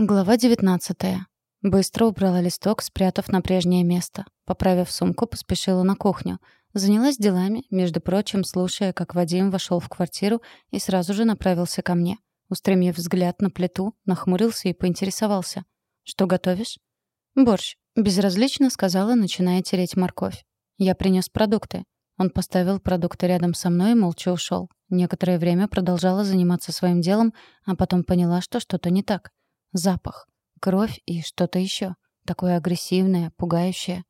Глава 19. Быстро убрала листок, спрятав на прежнее место. Поправив сумку, поспешила на кухню. Занялась делами, между прочим, слушая, как Вадим вошел в квартиру и сразу же направился ко мне. Устремив взгляд на плиту, нахмурился и поинтересовался. «Что готовишь?» «Борщ», — безразлично сказала, начиная тереть морковь. «Я принес продукты». Он поставил продукты рядом со мной и молча ушел. Некоторое время продолжала заниматься своим делом, а потом поняла, что что-то не так. Запах. Кровь и что-то еще. Такое агрессивное, пугающее.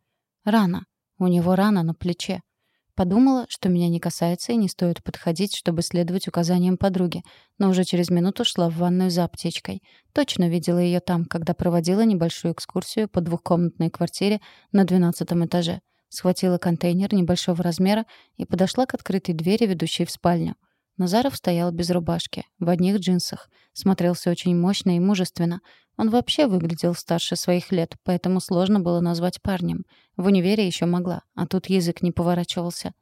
Рана. У него рана на плече. Подумала, что меня не касается и не стоит подходить, чтобы следовать указаниям подруги, но уже через минуту шла в ванную за аптечкой. Точно видела ее там, когда проводила небольшую экскурсию по двухкомнатной квартире на двенадцатом этаже. Схватила контейнер небольшого размера и подошла к открытой двери, ведущей в спальню. Назаров стоял без рубашки, в одних джинсах. Смотрелся очень мощно и мужественно. Он вообще выглядел старше своих лет, поэтому сложно было назвать парнем. В универе еще могла, а тут язык не поворачивался.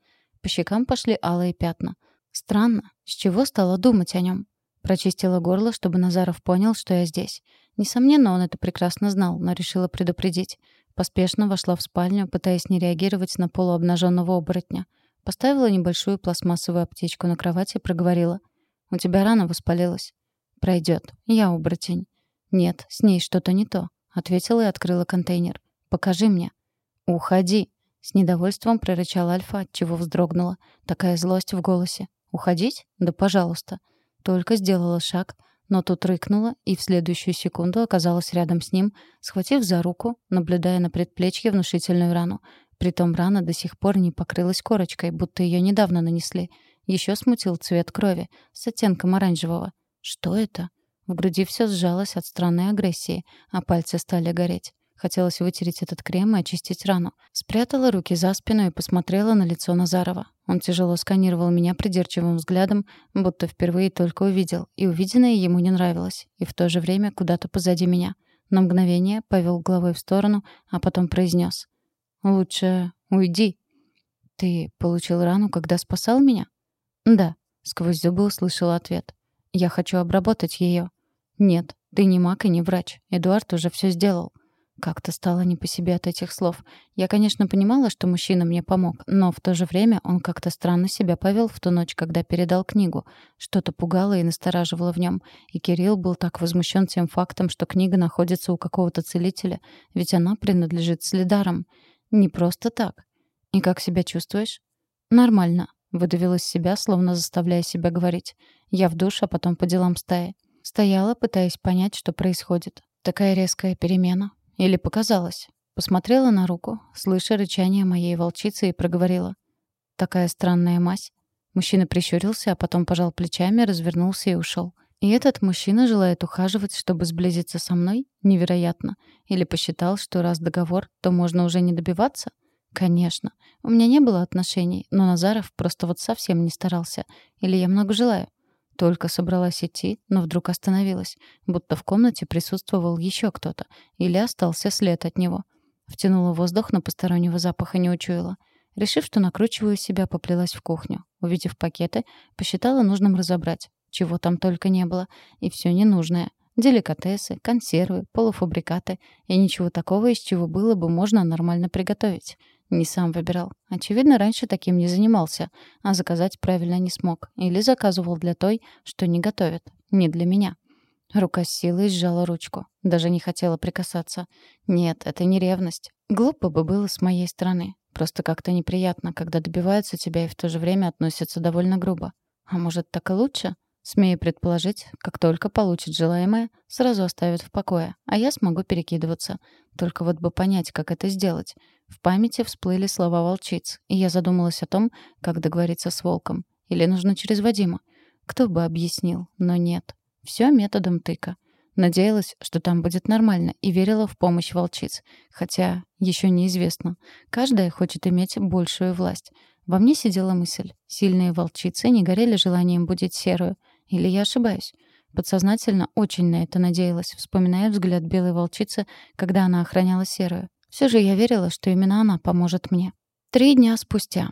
По щекам пошли алые пятна. Странно, с чего стала думать о нем? Прочистила горло, чтобы Назаров понял, что я здесь. Несомненно, он это прекрасно знал, но решила предупредить. Поспешно вошла в спальню, пытаясь не реагировать на полуобнаженного оборотня. Поставила небольшую пластмассовую аптечку на кровать и проговорила. «У тебя рана воспалилась». «Пройдет. Я оборотень». «Нет, с ней что-то не то», — ответила и открыла контейнер. «Покажи мне». «Уходи!» — с недовольством прорычала Альфа, отчего вздрогнула. Такая злость в голосе. «Уходить? Да пожалуйста». Только сделала шаг, но тут рыкнула и в следующую секунду оказалась рядом с ним, схватив за руку, наблюдая на предплечье внушительную рану. Притом рана до сих пор не покрылась корочкой, будто ее недавно нанесли. Еще смутил цвет крови, с оттенком оранжевого. Что это? В груди все сжалось от странной агрессии, а пальцы стали гореть. Хотелось вытереть этот крем и очистить рану. Спрятала руки за спину и посмотрела на лицо Назарова. Он тяжело сканировал меня придирчивым взглядом, будто впервые только увидел, и увиденное ему не нравилось, и в то же время куда-то позади меня. На мгновение повел головой в сторону, а потом произнес: Лучше уйди. Ты получил рану, когда спасал меня? Да, сквозь зубы услышала ответ. Я хочу обработать ее. Нет, ты не маг и не врач. Эдуард уже все сделал. Как-то стало не по себе от этих слов. Я, конечно, понимала, что мужчина мне помог, но в то же время он как-то странно себя повел в ту ночь, когда передал книгу. Что-то пугало и настораживало в нем. И Кирилл был так возмущен тем фактом, что книга находится у какого-то целителя, ведь она принадлежит следарам. Не просто так. И как себя чувствуешь? Нормально. Выдавила из себя, словно заставляя себя говорить. Я в душ, а потом по делам стаи. Стояла, пытаясь понять, что происходит. Такая резкая перемена. Или показалось. Посмотрела на руку, слыша рычание моей волчицы и проговорила. Такая странная мазь. Мужчина прищурился, а потом пожал плечами, развернулся и ушел. И этот мужчина желает ухаживать, чтобы сблизиться со мной? Невероятно. Или посчитал, что раз договор, то можно уже не добиваться? Конечно. У меня не было отношений, но Назаров просто вот совсем не старался. Или я много желаю? Только собралась идти, но вдруг остановилась, будто в комнате присутствовал еще кто-то, или остался след от него. Втянула воздух, но постороннего запаха не учуяла. Решив, что накручиваю себя, поплелась в кухню. Увидев пакеты, посчитала нужным разобрать чего там только не было, и все ненужное. Деликатесы, консервы, полуфабрикаты и ничего такого, из чего было бы можно нормально приготовить. Не сам выбирал. Очевидно, раньше таким не занимался, а заказать правильно не смог. Или заказывал для той, что не готовит. Не для меня. Рука с силой сжала ручку. Даже не хотела прикасаться. Нет, это не ревность. Глупо бы было с моей стороны. Просто как-то неприятно, когда добиваются тебя и в то же время относятся довольно грубо. А может, так и лучше? Смею предположить, как только получит желаемое, сразу оставит в покое, а я смогу перекидываться. Только вот бы понять, как это сделать. В памяти всплыли слова волчиц, и я задумалась о том, как договориться с волком. Или нужно через Вадима. Кто бы объяснил, но нет. Все методом тыка. Надеялась, что там будет нормально, и верила в помощь волчиц. Хотя еще неизвестно. Каждая хочет иметь большую власть. Во мне сидела мысль. Сильные волчицы не горели желанием будить серую — или я ошибаюсь? Подсознательно очень на это надеялась, вспоминая взгляд белой волчицы, когда она охраняла серую. Все же я верила, что именно она поможет мне. Три дня спустя.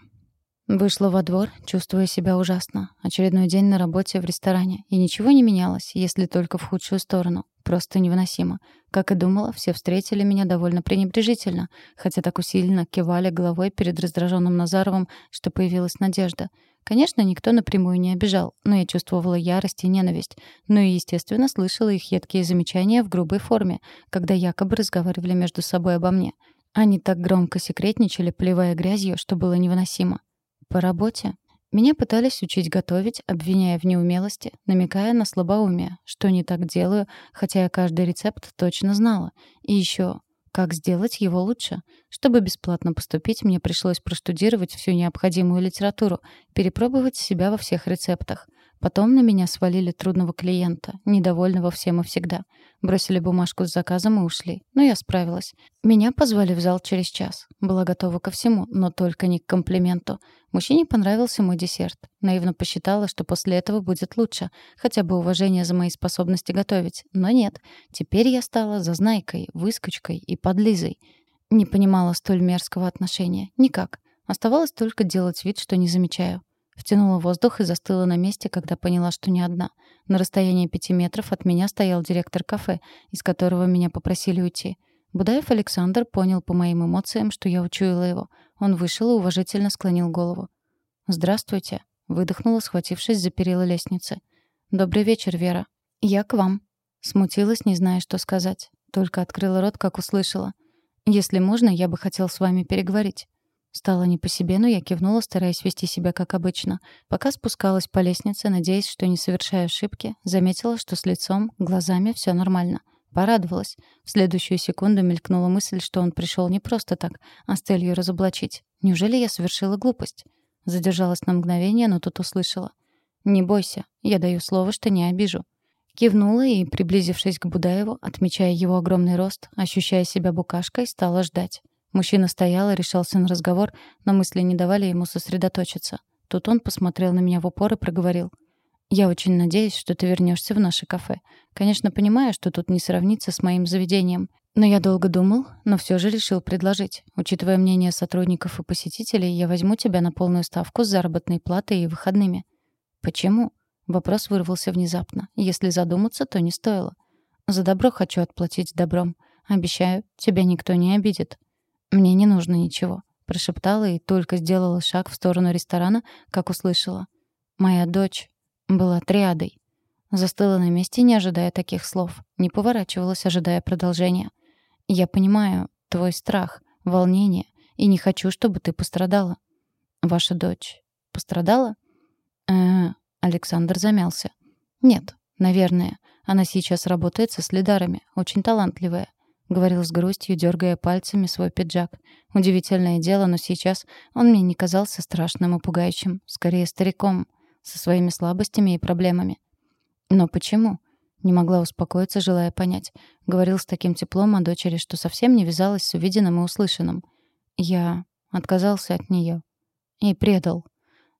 Вышла во двор, чувствуя себя ужасно. Очередной день на работе в ресторане. И ничего не менялось, если только в худшую сторону. просто невыносимо. Как и думала, все встретили меня довольно пренебрежительно, хотя так усиленно кивали головой перед раздраженным Назаровым, что появилась надежда. Конечно, никто напрямую не обижал, но я чувствовала ярость и ненависть. Ну и, естественно, слышала их едкие замечания в грубой форме, когда якобы разговаривали между собой обо мне. Они так громко секретничали, плевая грязью, что было невыносимо. По работе меня пытались учить готовить, обвиняя в неумелости, намекая на слабоумие, что не так делаю, хотя я каждый рецепт точно знала. И еще как сделать его лучше? Чтобы бесплатно поступить, мне пришлось проштудировать всю необходимую литературу, перепробовать себя во всех рецептах. Потом на меня свалили трудного клиента, недовольного всем и всегда. Бросили бумажку с заказом и ушли. Но я справилась. Меня позвали в зал через час. Была готова ко всему, но только не к комплименту. Мужчине понравился мой десерт. Наивно посчитала, что после этого будет лучше. Хотя бы уважение за мои способности готовить. Но нет. Теперь я стала зазнайкой, выскочкой и подлизой. Не понимала столь мерзкого отношения. Никак. Оставалось только делать вид, что не замечаю. Втянула воздух и застыла на месте, когда поняла, что не одна. На расстоянии пяти метров от меня стоял директор кафе, из которого меня попросили уйти. Будаев Александр понял по моим эмоциям, что я учуяла его. Он вышел и уважительно склонил голову. «Здравствуйте», — выдохнула, схватившись за перила лестницы. «Добрый вечер, Вера. Я к вам». Смутилась, не зная, что сказать. Только открыла рот, как услышала. «Если можно, я бы хотел с вами переговорить». Стало не по себе, но я кивнула, стараясь вести себя как обычно. Пока спускалась по лестнице, надеясь, что не совершаю ошибки, заметила, что с лицом, глазами все нормально. Порадовалась. В следующую секунду мелькнула мысль, что он пришел не просто так, а с целью разоблачить. Неужели я совершила глупость? Задержалась на мгновение, но тут услышала. «Не бойся, я даю слово, что не обижу». Кивнула и, приблизившись к Будаеву, отмечая его огромный рост, ощущая себя букашкой, стала ждать. Мужчина стоял и решался на разговор, но мысли не давали ему сосредоточиться. Тут он посмотрел на меня в упор и проговорил. «Я очень надеюсь, что ты вернешься в наше кафе. Конечно, понимаю, что тут не сравнится с моим заведением. Но я долго думал, но все же решил предложить. Учитывая мнение сотрудников и посетителей, я возьму тебя на полную ставку с заработной платой и выходными». «Почему?» Вопрос вырвался внезапно. Если задуматься, то не стоило. «За добро хочу отплатить добром. Обещаю, тебя никто не обидит». «Мне не нужно ничего», — прошептала и только сделала шаг в сторону ресторана, как услышала. «Моя дочь была триадой». Застыла на месте, не ожидая таких слов. Не поворачивалась, ожидая продолжения. «Я понимаю твой страх, волнение, и не хочу, чтобы ты пострадала». «Ваша дочь пострадала?» э Александр замялся. «Нет, наверное. Она сейчас работает со следарами, очень талантливая. — говорил с грустью, дергая пальцами свой пиджак. Удивительное дело, но сейчас он мне не казался страшным и пугающим, скорее стариком, со своими слабостями и проблемами. Но почему? Не могла успокоиться, желая понять. Говорил с таким теплом о дочери, что совсем не вязалась с увиденным и услышанным. Я отказался от нее и предал.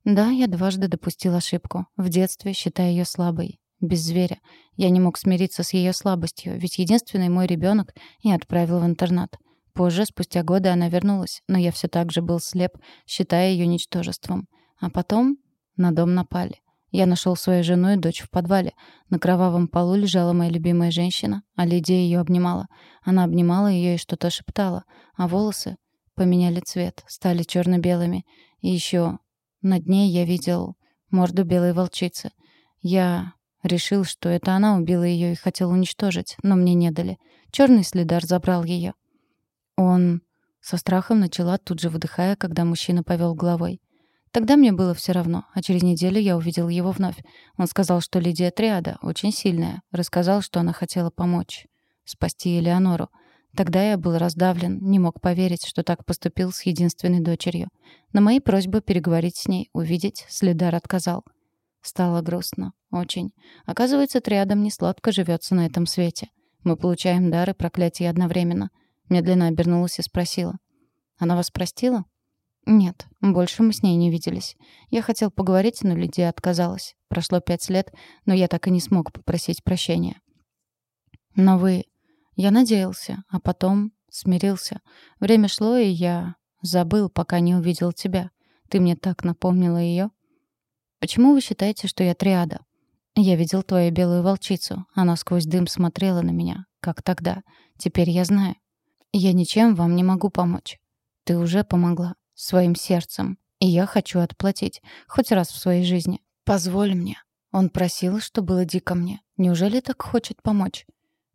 Да, я дважды допустил ошибку, в детстве считая ее слабой, без зверя. Я не мог смириться с ее слабостью, ведь единственный мой ребенок я отправил в интернат. Позже, спустя годы, она вернулась, но я все так же был слеп, считая ее ничтожеством. А потом на дом напали. Я нашел свою жену и дочь в подвале. На кровавом полу лежала моя любимая женщина, а Лидия ее обнимала. Она обнимала ее и что-то шептала, а волосы поменяли цвет, стали черно-белыми. И еще над ней я видел морду белой волчицы. Я Решил, что это она убила ее и хотел уничтожить, но мне не дали. Черный следар забрал ее. Он со страхом начала, тут же выдыхая, когда мужчина повел головой. Тогда мне было все равно, а через неделю я увидел его вновь. Он сказал, что Лидия Триада очень сильная. Рассказал, что она хотела помочь. Спасти Элеонору. Тогда я был раздавлен, не мог поверить, что так поступил с единственной дочерью. На мои просьбы переговорить с ней, увидеть, следар отказал. Стало грустно. Очень. Оказывается, триадам не сладко живется на этом свете. Мы получаем дары проклятия одновременно. Медленно обернулась и спросила. «Она вас простила?» «Нет, больше мы с ней не виделись. Я хотел поговорить, но Лидия отказалась. Прошло пять лет, но я так и не смог попросить прощения». «Но вы...» Я надеялся, а потом смирился. Время шло, и я забыл, пока не увидел тебя. Ты мне так напомнила ее. Почему вы считаете, что я триада? Я видел твою белую волчицу. Она сквозь дым смотрела на меня, как тогда. Теперь я знаю. Я ничем вам не могу помочь. Ты уже помогла. Своим сердцем. И я хочу отплатить. Хоть раз в своей жизни. Позволь мне. Он просил, что было дико мне. Неужели так хочет помочь?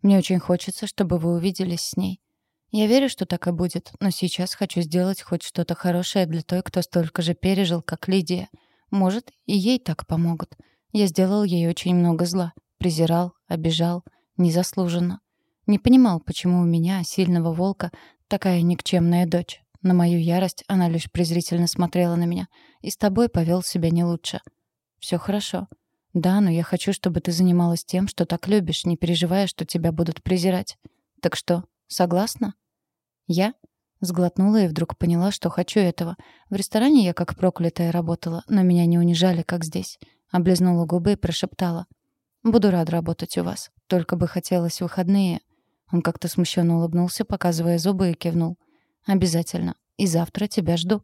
Мне очень хочется, чтобы вы увиделись с ней. Я верю, что так и будет, но сейчас хочу сделать хоть что-то хорошее для той, кто столько же пережил, как Лидия. Может, и ей так помогут. Я сделал ей очень много зла. Презирал, обижал. Незаслуженно. Не понимал, почему у меня, сильного волка, такая никчемная дочь. На мою ярость она лишь презрительно смотрела на меня. И с тобой повел себя не лучше. Все хорошо. Да, но я хочу, чтобы ты занималась тем, что так любишь, не переживая, что тебя будут презирать. Так что, согласна? Я сглотнула и вдруг поняла, что хочу этого. В ресторане я как проклятая работала, но меня не унижали, как здесь. Облизнула губы и прошептала: "Буду рад работать у вас. Только бы хотелось выходные". Он как-то смущенно улыбнулся, показывая зубы, и кивнул. «Обязательно. И завтра тебя жду».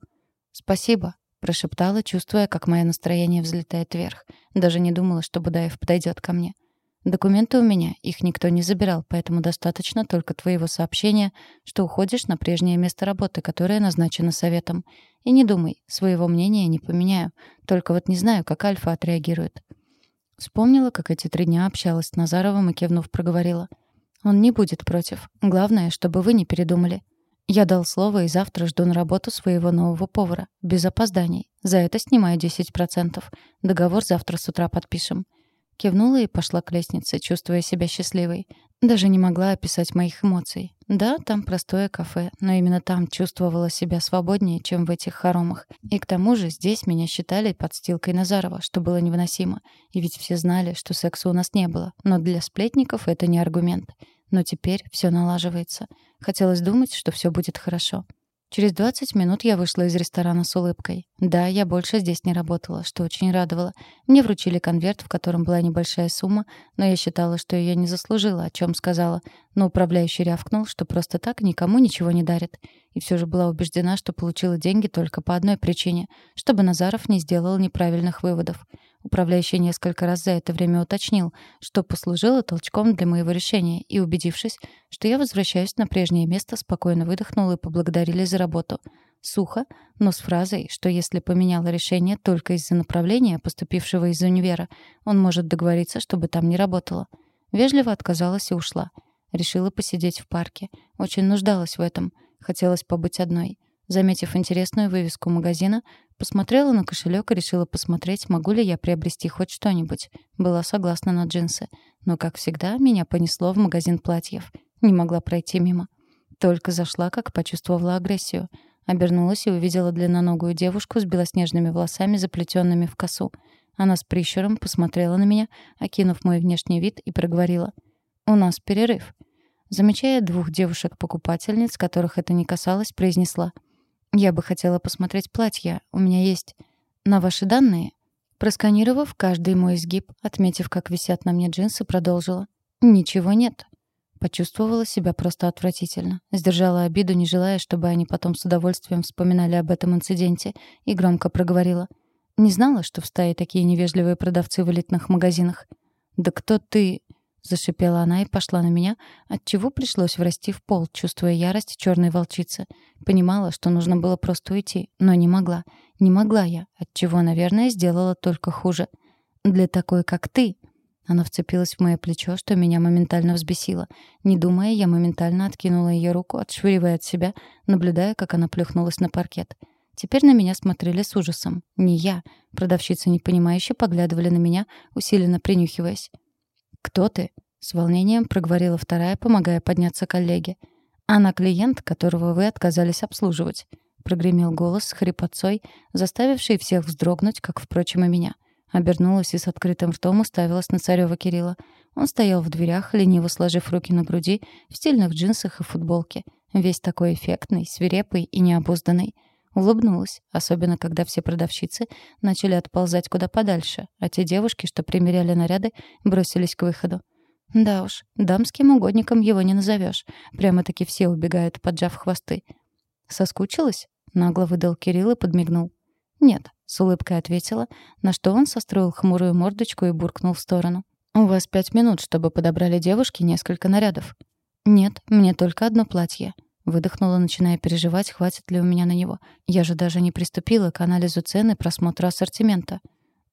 «Спасибо», — прошептала, чувствуя, как мое настроение взлетает вверх. Даже не думала, что Будаев подойдет ко мне. «Документы у меня, их никто не забирал, поэтому достаточно только твоего сообщения, что уходишь на прежнее место работы, которое назначено советом. И не думай, своего мнения не поменяю. Только вот не знаю, как Альфа отреагирует». Вспомнила, как эти три дня общалась с Назаровым и кивнув проговорила — он не будет против. Главное, чтобы вы не передумали. Я дал слово и завтра жду на работу своего нового повара. Без опозданий. За это снимаю 10%. Договор завтра с утра подпишем. Кивнула и пошла к лестнице, чувствуя себя счастливой. Даже не могла описать моих эмоций. Да, там простое кафе, но именно там чувствовала себя свободнее, чем в этих хоромах. И к тому же здесь меня считали подстилкой Назарова, что было невыносимо. И ведь все знали, что секса у нас не было. Но для сплетников это не аргумент. Но теперь все налаживается. Хотелось думать, что все будет хорошо. Через 20 минут я вышла из ресторана с улыбкой. Да, я больше здесь не работала, что очень радовало. Мне вручили конверт, в котором была небольшая сумма, но я считала, что ее не заслужила, о чем сказала. Но управляющий рявкнул, что просто так никому ничего не дарит. И все же была убеждена, что получила деньги только по одной причине, чтобы Назаров не сделал неправильных выводов. Управляющий несколько раз за это время уточнил, что послужило толчком для моего решения, и, убедившись, что я возвращаюсь на прежнее место, спокойно выдохнул и поблагодарили за работу. Сухо, но с фразой, что если поменяла решение только из-за направления, поступившего из универа, он может договориться, чтобы там не работала. Вежливо отказалась и ушла. Решила посидеть в парке. Очень нуждалась в этом. Хотелось побыть одной. Заметив интересную вывеску магазина, посмотрела на кошелек и решила посмотреть, могу ли я приобрести хоть что-нибудь. Была согласна на джинсы. Но, как всегда, меня понесло в магазин платьев. Не могла пройти мимо. Только зашла, как почувствовала агрессию. Обернулась и увидела длинноногую девушку с белоснежными волосами, заплетенными в косу. Она с прищуром посмотрела на меня, окинув мой внешний вид, и проговорила. «У нас перерыв». Замечая двух девушек-покупательниц, которых это не касалось, произнесла — я бы хотела посмотреть платье. У меня есть на ваши данные. Просканировав каждый мой изгиб, отметив, как висят на мне джинсы, продолжила. Ничего нет. Почувствовала себя просто отвратительно. Сдержала обиду, не желая, чтобы они потом с удовольствием вспоминали об этом инциденте, и громко проговорила. Не знала, что в стае такие невежливые продавцы в элитных магазинах. «Да кто ты?» Зашипела она и пошла на меня, отчего пришлось врасти в пол, чувствуя ярость черной волчицы. Понимала, что нужно было просто уйти, но не могла. Не могла я, отчего, наверное, сделала только хуже. «Для такой, как ты!» Она вцепилась в мое плечо, что меня моментально взбесило. Не думая, я моментально откинула ее руку, отшвыривая от себя, наблюдая, как она плюхнулась на паркет. Теперь на меня смотрели с ужасом. Не я. Продавщицы непонимающе поглядывали на меня, усиленно принюхиваясь. «Кто ты?» — с волнением проговорила вторая, помогая подняться коллеге. «Она клиент, которого вы отказались обслуживать», — прогремел голос с хрипотцой, заставивший всех вздрогнуть, как, впрочем, и меня. Обернулась и с открытым ртом уставилась на царева Кирилла. Он стоял в дверях, лениво сложив руки на груди, в стильных джинсах и футболке. Весь такой эффектный, свирепый и необузданный. Улыбнулась, особенно когда все продавщицы начали отползать куда подальше, а те девушки, что примеряли наряды, бросились к выходу. Да уж, дамским угодником его не назовешь. Прямо-таки все убегают, поджав хвосты. «Соскучилась?» — нагло выдал Кирилл и подмигнул. «Нет, С улыбкой ответила, на что он состроил хмурую мордочку и буркнул в сторону. «У вас пять минут, чтобы подобрали девушке несколько нарядов». «Нет, мне только одно платье». Выдохнула, начиная переживать, хватит ли у меня на него. Я же даже не приступила к анализу цены и просмотру ассортимента.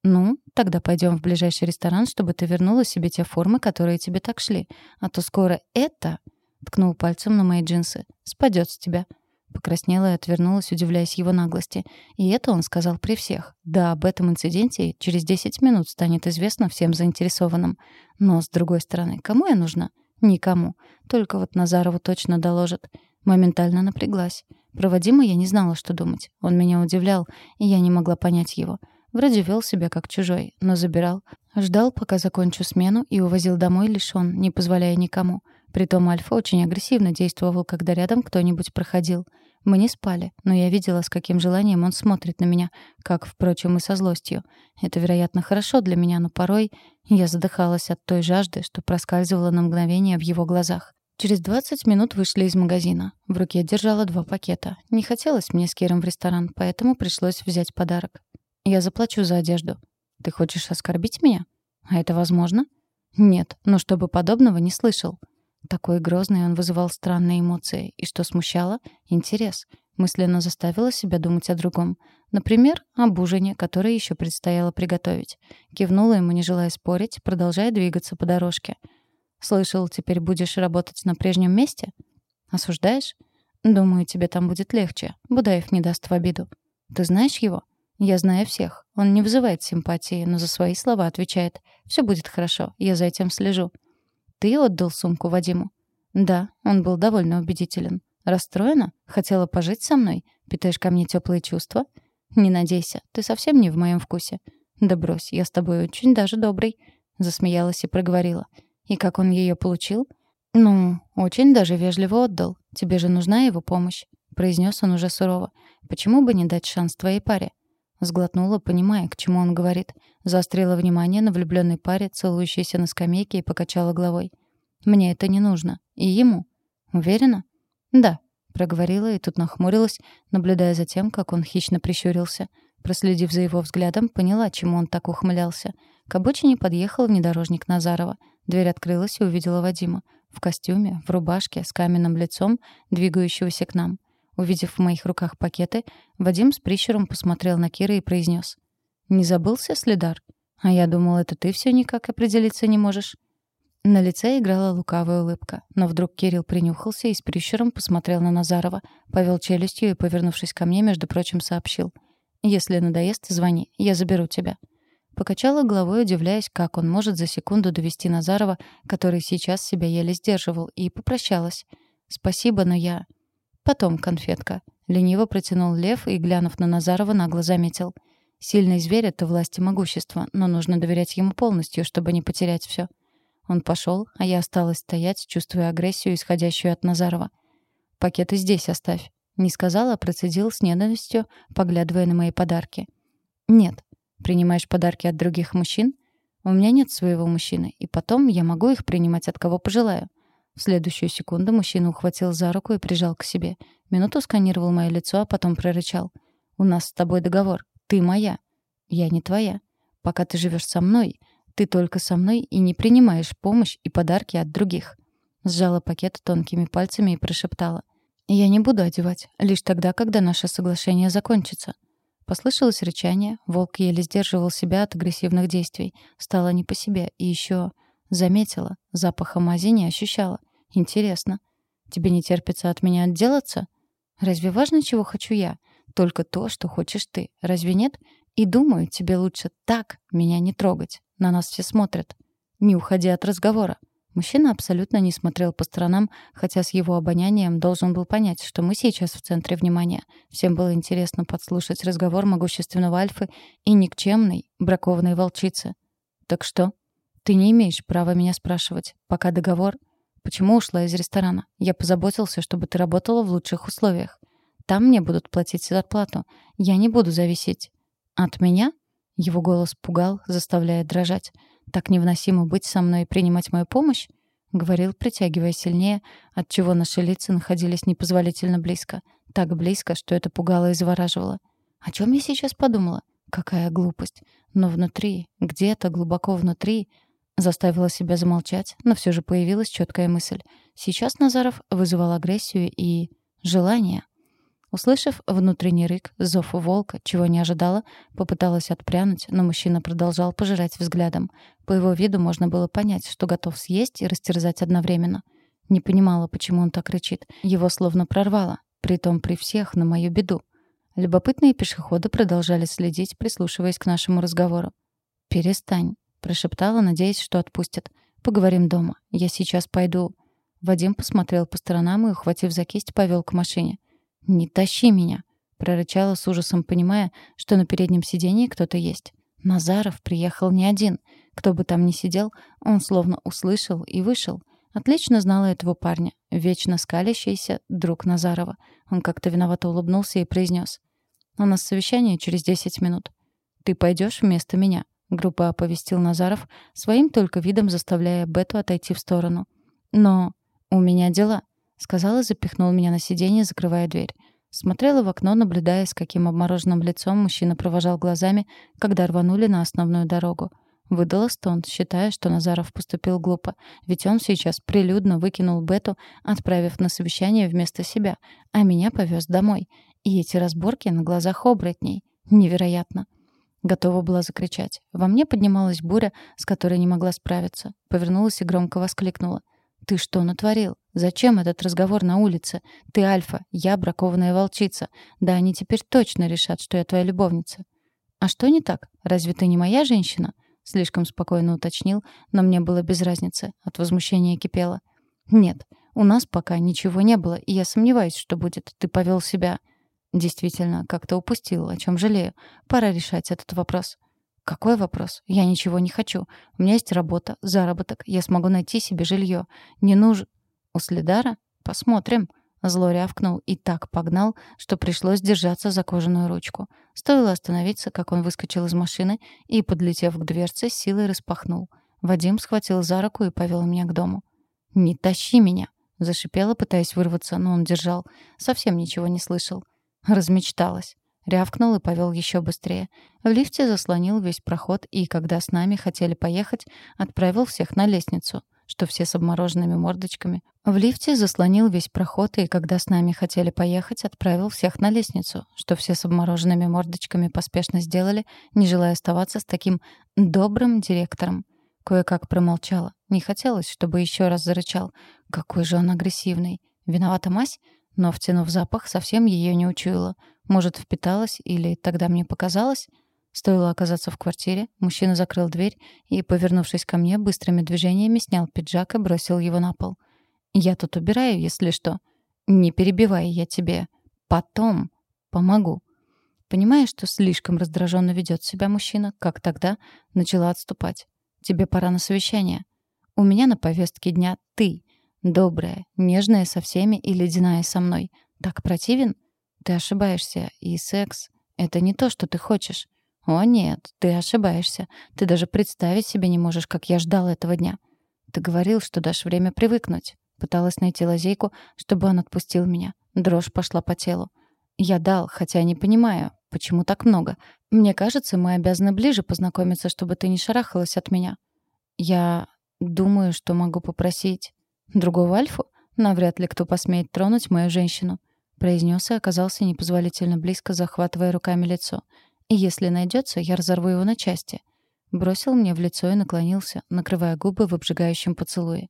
«Ну, тогда пойдем в ближайший ресторан, чтобы ты вернула себе те формы, которые тебе так шли. А то скоро это...» — ткнул пальцем на мои джинсы. «Спадет с тебя». Покраснела и отвернулась, удивляясь его наглости. И это он сказал при всех. Да, об этом инциденте через 10 минут станет известно всем заинтересованным. Но, с другой стороны, кому я нужна? Никому. Только вот Назарову точно доложат. Моментально напряглась. Проводимо я не знала, что думать. Он меня удивлял, и я не могла понять его. Вроде вел себя как чужой, но забирал. Ждал, пока закончу смену, и увозил домой лишён, не позволяя никому. Притом Альфа очень агрессивно действовал, когда рядом кто-нибудь проходил. Мы не спали, но я видела, с каким желанием он смотрит на меня, как, впрочем, и со злостью. Это, вероятно, хорошо для меня, но порой я задыхалась от той жажды, что проскальзывала на мгновение в его глазах. Через 20 минут вышли из магазина. В руке держала два пакета. Не хотелось мне с Киром в ресторан, поэтому пришлось взять подарок. Я заплачу за одежду. Ты хочешь оскорбить меня? А это возможно? Нет, но чтобы подобного не слышал. Такой грозный он вызывал странные эмоции. И что смущало? Интерес. Мысленно заставила себя думать о другом. Например, об ужине, который еще предстояло приготовить. Кивнула ему, не желая спорить, продолжая двигаться по дорожке. «Слышал, теперь будешь работать на прежнем месте?» «Осуждаешь?» «Думаю, тебе там будет легче. Будаев не даст в обиду. Ты знаешь его?» Я знаю всех. Он не вызывает симпатии, но за свои слова отвечает. Все будет хорошо, я за этим слежу. Ты отдал сумку Вадиму? Да, он был довольно убедителен. Расстроена? Хотела пожить со мной? Питаешь ко мне теплые чувства? Не надейся, ты совсем не в моем вкусе. Да брось, я с тобой очень даже добрый. Засмеялась и проговорила. И как он ее получил? Ну, очень даже вежливо отдал. Тебе же нужна его помощь, произнес он уже сурово. Почему бы не дать шанс твоей паре? Сглотнула, понимая, к чему он говорит. Заострила внимание на влюбленной паре, целующейся на скамейке, и покачала головой. «Мне это не нужно. И ему. Уверена?» «Да», — проговорила и тут нахмурилась, наблюдая за тем, как он хищно прищурился. Проследив за его взглядом, поняла, чему он так ухмылялся. К обочине подъехал внедорожник Назарова. Дверь открылась и увидела Вадима. В костюме, в рубашке, с каменным лицом, двигающегося к нам. Увидев в моих руках пакеты, Вадим с прищуром посмотрел на Кира и произнес: «Не забылся, следар? А я думал, это ты все никак определиться не можешь». На лице играла лукавая улыбка, но вдруг Кирилл принюхался и с прищуром посмотрел на Назарова, повел челюстью и, повернувшись ко мне, между прочим, сообщил. «Если надоест, звони, я заберу тебя». Покачала головой, удивляясь, как он может за секунду довести Назарова, который сейчас себя еле сдерживал, и попрощалась. «Спасибо, но я...» «Потом, конфетка». Лениво протянул Лев и, глянув на Назарова, нагло заметил. «Сильный зверь — это власть и могущество, но нужно доверять ему полностью, чтобы не потерять все. Он пошел, а я осталась стоять, чувствуя агрессию, исходящую от Назарова. «Пакеты здесь оставь», — не сказала, а процедил с ненавистью, поглядывая на мои подарки. «Нет. Принимаешь подарки от других мужчин? У меня нет своего мужчины, и потом я могу их принимать от кого пожелаю. В следующую секунду мужчина ухватил за руку и прижал к себе. Минуту сканировал мое лицо, а потом прорычал. «У нас с тобой договор. Ты моя. Я не твоя. Пока ты живешь со мной, ты только со мной и не принимаешь помощь и подарки от других». Сжала пакет тонкими пальцами и прошептала. «Я не буду одевать. Лишь тогда, когда наше соглашение закончится». Послышалось рычание. Волк еле сдерживал себя от агрессивных действий. Стало не по себе. И еще Заметила, запаха мази не ощущала. Интересно. Тебе не терпится от меня отделаться? Разве важно, чего хочу я? Только то, что хочешь ты. Разве нет? И думаю, тебе лучше так меня не трогать. На нас все смотрят. Не уходи от разговора. Мужчина абсолютно не смотрел по сторонам, хотя с его обонянием должен был понять, что мы сейчас в центре внимания. Всем было интересно подслушать разговор могущественного Альфы и никчемной, бракованной волчицы. «Так что?» Ты не имеешь права меня спрашивать. Пока договор... Почему ушла из ресторана? Я позаботился, чтобы ты работала в лучших условиях. Там мне будут платить зарплату. Я не буду зависеть. От меня? Его голос пугал, заставляя дрожать. Так невыносимо быть со мной и принимать мою помощь? Говорил, притягивая сильнее, отчего наши лица находились непозволительно близко. Так близко, что это пугало и завораживало. О чем я сейчас подумала? Какая глупость. Но внутри, где-то глубоко внутри, заставила себя замолчать, но все же появилась четкая мысль. Сейчас Назаров вызывал агрессию и желание. Услышав внутренний рык, зов волка, чего не ожидала, попыталась отпрянуть, но мужчина продолжал пожирать взглядом. По его виду можно было понять, что готов съесть и растерзать одновременно. Не понимала, почему он так кричит. Его словно прорвало, притом при всех на мою беду. Любопытные пешеходы продолжали следить, прислушиваясь к нашему разговору. «Перестань», — прошептала, надеясь, что отпустят. «Поговорим дома. Я сейчас пойду». Вадим посмотрел по сторонам и, ухватив за кисть, повел к машине. «Не тащи меня!» — прорычала с ужасом, понимая, что на переднем сидении кто-то есть. Назаров приехал не один. Кто бы там ни сидел, он словно услышал и вышел. Отлично знала этого парня, вечно скалящийся друг Назарова. Он как-то виновато улыбнулся и произнес. «У нас совещание через десять минут. Ты пойдешь вместо меня», — группа оповестил Назаров, своим только видом заставляя Бету отойти в сторону. «Но у меня дела», сказал и запихнул меня на сиденье, закрывая дверь. Смотрела в окно, наблюдая, с каким обмороженным лицом мужчина провожал глазами, когда рванули на основную дорогу. Выдала стон, считая, что Назаров поступил глупо, ведь он сейчас прилюдно выкинул Бету, отправив на совещание вместо себя, а меня повез домой. И эти разборки на глазах оборотней. Невероятно. Готова была закричать. Во мне поднималась буря, с которой не могла справиться. Повернулась и громко воскликнула. «Ты что натворил? Зачем этот разговор на улице? Ты альфа, я бракованная волчица. Да они теперь точно решат, что я твоя любовница». «А что не так? Разве ты не моя женщина?» Слишком спокойно уточнил, но мне было без разницы. От возмущения кипело. «Нет, у нас пока ничего не было, и я сомневаюсь, что будет. Ты повел себя...» «Действительно, как-то упустил, о чем жалею. Пора решать этот вопрос». «Какой вопрос? Я ничего не хочу. У меня есть работа, заработок. Я смогу найти себе жилье. Не нужен...» «У Следара? Посмотрим». Зло рявкнул и так погнал, что пришлось держаться за кожаную ручку. Стоило остановиться, как он выскочил из машины и, подлетев к дверце, силой распахнул. Вадим схватил за руку и повел меня к дому. «Не тащи меня!» — зашипела, пытаясь вырваться, но он держал. Совсем ничего не слышал. Размечталась. Рявкнул и повел еще быстрее. В лифте заслонил весь проход и, когда с нами хотели поехать, отправил всех на лестницу, что все с обмороженными мордочками. В лифте заслонил весь проход и, когда с нами хотели поехать, отправил всех на лестницу, что все с обмороженными мордочками поспешно сделали, не желая оставаться с таким добрым директором. Кое-как промолчала. Не хотелось, чтобы еще раз зарычал. Какой же он агрессивный. Виновата мась? Но, втянув запах, совсем ее не учуяла — может, впиталась или тогда мне показалось? Стоило оказаться в квартире, мужчина закрыл дверь и, повернувшись ко мне, быстрыми движениями снял пиджак и бросил его на пол. «Я тут убираю, если что. Не перебивай, я тебе. Потом помогу». Понимая, что слишком раздраженно ведет себя мужчина, как тогда, начала отступать. «Тебе пора на совещание. У меня на повестке дня ты. Добрая, нежная со всеми и ледяная со мной. Так противен? Ты ошибаешься, и секс — это не то, что ты хочешь. О нет, ты ошибаешься. Ты даже представить себе не можешь, как я ждал этого дня. Ты говорил, что дашь время привыкнуть. Пыталась найти лазейку, чтобы он отпустил меня. Дрожь пошла по телу. Я дал, хотя не понимаю, почему так много. Мне кажется, мы обязаны ближе познакомиться, чтобы ты не шарахалась от меня. Я думаю, что могу попросить другого альфу. Навряд ли кто посмеет тронуть мою женщину произнес и оказался непозволительно близко, захватывая руками лицо. «И если найдется, я разорву его на части». Бросил мне в лицо и наклонился, накрывая губы в обжигающем поцелуе.